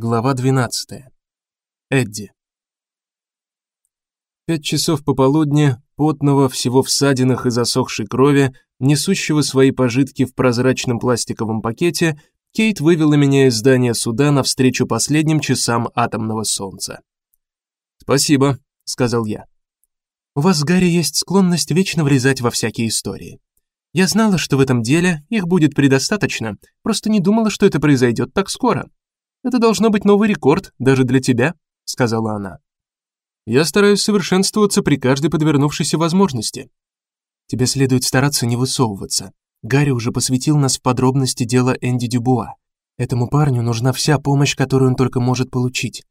Глава 12. Эдди. Пять часов пополудни, потного, всего в ссадинах и засохшей крови, несущего свои пожитки в прозрачном пластиковом пакете, Кейт вывела меня из здания суда навстречу последним часам атомного солнца. "Спасибо", сказал я. "У вас, Гарри, есть склонность вечно влезать во всякие истории. Я знала, что в этом деле их будет предостаточно, просто не думала, что это произойдет так скоро". Это должно быть новый рекорд даже для тебя, сказала она. Я стараюсь совершенствоваться при каждой подвернувшейся возможности. Тебе следует стараться не высовываться. Гарри уже посвятил нас в подробности дела Энди Дюбуа. Этому парню нужна вся помощь, которую он только может получить.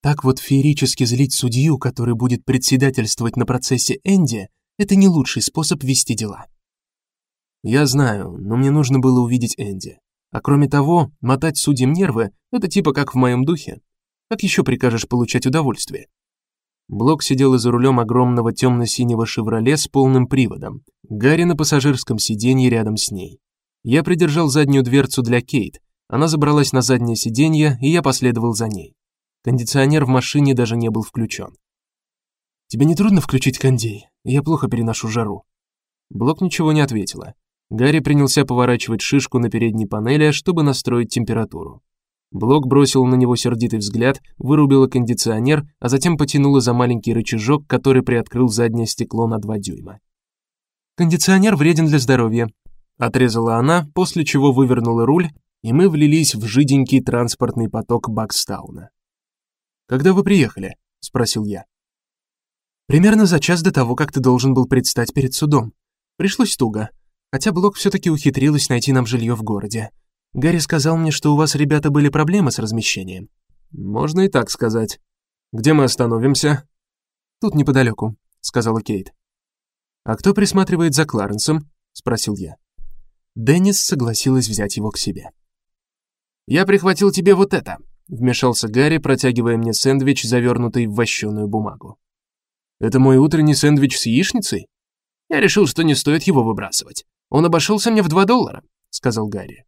Так вот феерически злить судью, который будет председательствовать на процессе Энди, это не лучший способ вести дела. Я знаю, но мне нужно было увидеть Энди. А кроме того, мотать судьям нервы это типа как в моем духе. Как еще прикажешь получать удовольствие? Блок сидел за рулем огромного темно синего «Шевроле» с полным приводом. Гарри на пассажирском сиденье рядом с ней. Я придержал заднюю дверцу для Кейт. Она забралась на заднее сиденье, и я последовал за ней. Кондиционер в машине даже не был включен. Тебе не трудно включить кондей? Я плохо переношу жару. Блок ничего не ответила. Гарри принялся поворачивать шишку на передней панели, чтобы настроить температуру. Блок бросил на него сердитый взгляд, вырубила кондиционер, а затем потянула за маленький рычажок, который приоткрыл заднее стекло на 2 дюйма. Кондиционер вреден для здоровья, отрезала она, после чего вывернула руль, и мы влились в жиденький транспортный поток Бакстауна. Когда вы приехали? спросил я. Примерно за час до того, как ты должен был предстать перед судом. Пришлось туго. Хотя Блок все таки ухитрилась найти нам жилье в городе. Гарри сказал мне, что у вас, ребята, были проблемы с размещением. Можно и так сказать. Где мы остановимся? Тут неподалеку, сказала Кейт. А кто присматривает за Кларенсом? спросил я. Деннис согласилась взять его к себе. Я прихватил тебе вот это, вмешался Гарри, протягивая мне сэндвич, завернутый в вощеную бумагу. Это мой утренний сэндвич с яичницей? Я решил, что не стоит его выбрасывать. Он обошелся мне в 2 доллара, сказал Гарри.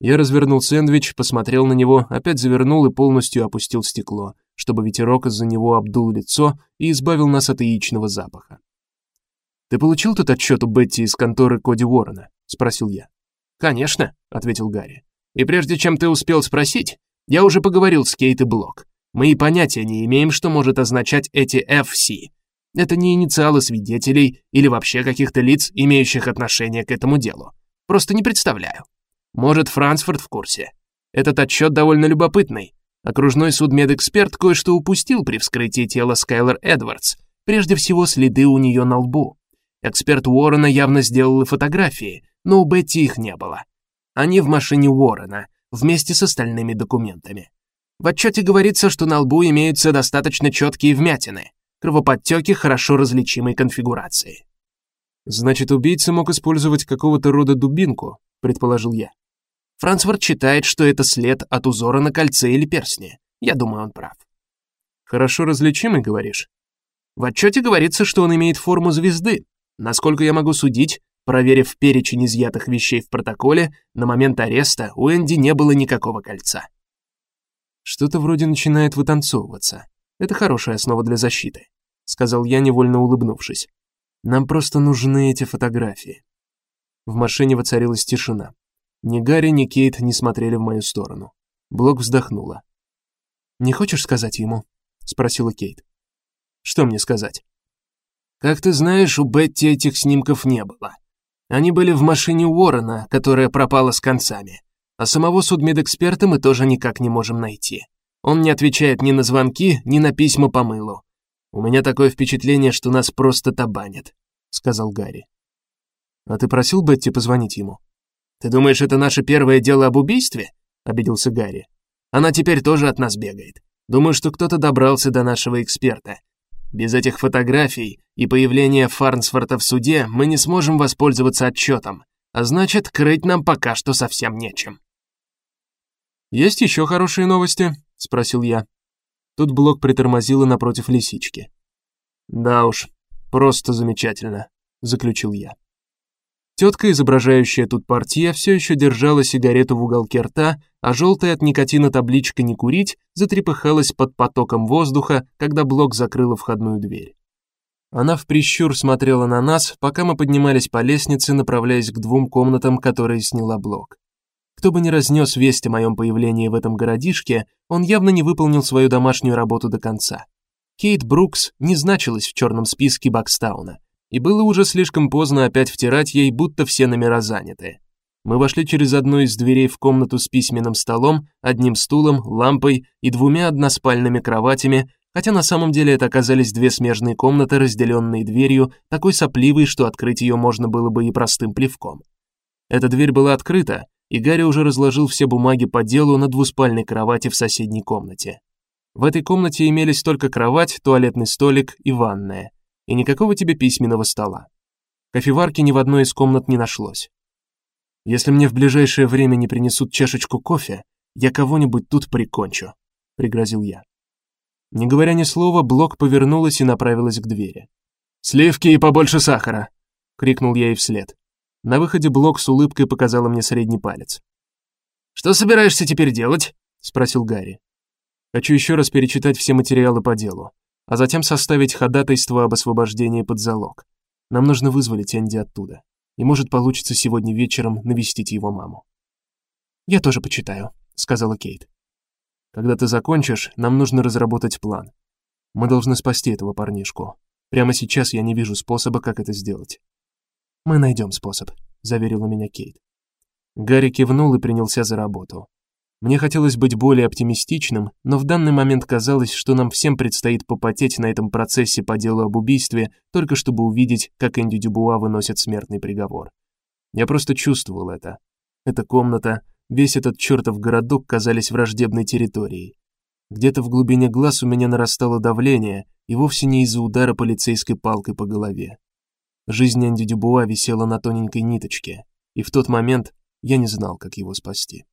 Я развернул сэндвич, посмотрел на него, опять завернул и полностью опустил стекло, чтобы ветерок из-за него обдул лицо и избавил нас от яичного запаха. Ты получил тот отчет у Бетти из конторы Коди Уоррена, спросил я. Конечно, ответил Гарри. И прежде чем ты успел спросить, я уже поговорил с Кейт и Блок. Мы и понятия не имеем, что может означать эти FC. Это не инициалы свидетелей или вообще каких-то лиц, имеющих отношение к этому делу. Просто не представляю. Может, Франсфорд в курсе. Этот отчет довольно любопытный. Окружной судмедэксперт кое-что упустил при вскрытии тела Скайлер Эдвардс. Прежде всего, следы у нее на лбу. Эксперт Уоррена явно сделал фотографии, но у Бетти их не было. Они в машине Уоррена, вместе с остальными документами. В отчете говорится, что на лбу имеются достаточно четкие вмятины кровоподтеки хорошо различимой конфигурации. Значит, убийца мог использовать какого-то рода дубинку, предположил я. Франсфорд считает, что это след от узора на кольце или перстне. Я думаю, он прав. Хорошо различимый, говоришь? В отчете говорится, что он имеет форму звезды. Насколько я могу судить, проверив перечень изъятых вещей в протоколе, на момент ареста у Энди не было никакого кольца. Что-то вроде начинает вытанцовываться. Это хорошая основа для защиты, сказал я, невольно улыбнувшись. Нам просто нужны эти фотографии. В машине воцарилась тишина. Ни Гарри, ни Кейт не смотрели в мою сторону. Блок вздохнула. Не хочешь сказать ему? спросила Кейт. Что мне сказать? Как ты знаешь, у Бетти этих снимков не было. Они были в машине Уоррена, которая пропала с концами. А самого судмедэксперта мы тоже никак не можем найти. Он не отвечает ни на звонки, ни на письма по мылу. У меня такое впечатление, что нас просто табанят, сказал Гарри. А ты просил Бетти позвонить ему? Ты думаешь, это наше первое дело об убийстве? обиделся Гарри. Она теперь тоже от нас бегает. Думаю, что кто-то добрался до нашего эксперта. Без этих фотографий и появления Фарнсфорта в суде мы не сможем воспользоваться отчетом, а значит, крыть нам пока что совсем нечем. Есть еще хорошие новости, спросил я. Тут блок притормозила напротив лисички. Да уж, просто замечательно, заключил я. Тетка, изображающая тут портье, все еще держала сигарету в уголке рта, а желтая от никотина табличка «Не курить» затрепыхалась под потоком воздуха, когда блок закрыла входную дверь. Она в прищур смотрела на нас, пока мы поднимались по лестнице, направляясь к двум комнатам, которые сняла блок. Кто бы ни разнес весть о моем появлении в этом городишке, он явно не выполнил свою домашнюю работу до конца. Кейт Брукс не значилась в черном списке Бакстауна и было уже слишком поздно опять втирать ей, будто все номера заняты. Мы вошли через одну из дверей в комнату с письменным столом, одним стулом, лампой и двумя односпальными кроватями, хотя на самом деле это оказались две смежные комнаты, разделенные дверью, такой сопливой, что открыть ее можно было бы и простым плевком. Эта дверь была открыта, и Гарри уже разложил все бумаги по делу на двуспальной кровати в соседней комнате. В этой комнате имелись только кровать, туалетный столик и ванная и никакого тебе письменного стола. Кофеварки ни в одной из комнат не нашлось. Если мне в ближайшее время не принесут чашечку кофе, я кого-нибудь тут прикончу, пригрозил я. Не говоря ни слова, Блок повернулась и направилась к двери. Сливки и побольше сахара, крикнул я ей вслед. На выходе Блок с улыбкой показала мне средний палец. Что собираешься теперь делать? спросил Гарри. Хочу еще раз перечитать все материалы по делу а затем составить ходатайство об освобождении под залог. Нам нужно вызволить Энди оттуда. И может получится сегодня вечером навестить его маму. Я тоже почитаю, сказала Кейт. Когда ты закончишь, нам нужно разработать план. Мы должны спасти этого парнишку. Прямо сейчас я не вижу способа, как это сделать. Мы найдем способ, заверила меня Кейт. Гарри кивнул и принялся за работу. Мне хотелось быть более оптимистичным, но в данный момент казалось, что нам всем предстоит попотеть на этом процессе по делу об убийстве, только чтобы увидеть, как Энди Дюбуа выносит смертный приговор. Я просто чувствовал это. Эта комната, весь этот чертов городок казались враждебной территорией. Где-то в глубине глаз у меня нарастало давление, и вовсе не из-за удара полицейской палкой по голове. Жизнь Энди Дюбуа висела на тоненькой ниточке, и в тот момент я не знал, как его спасти.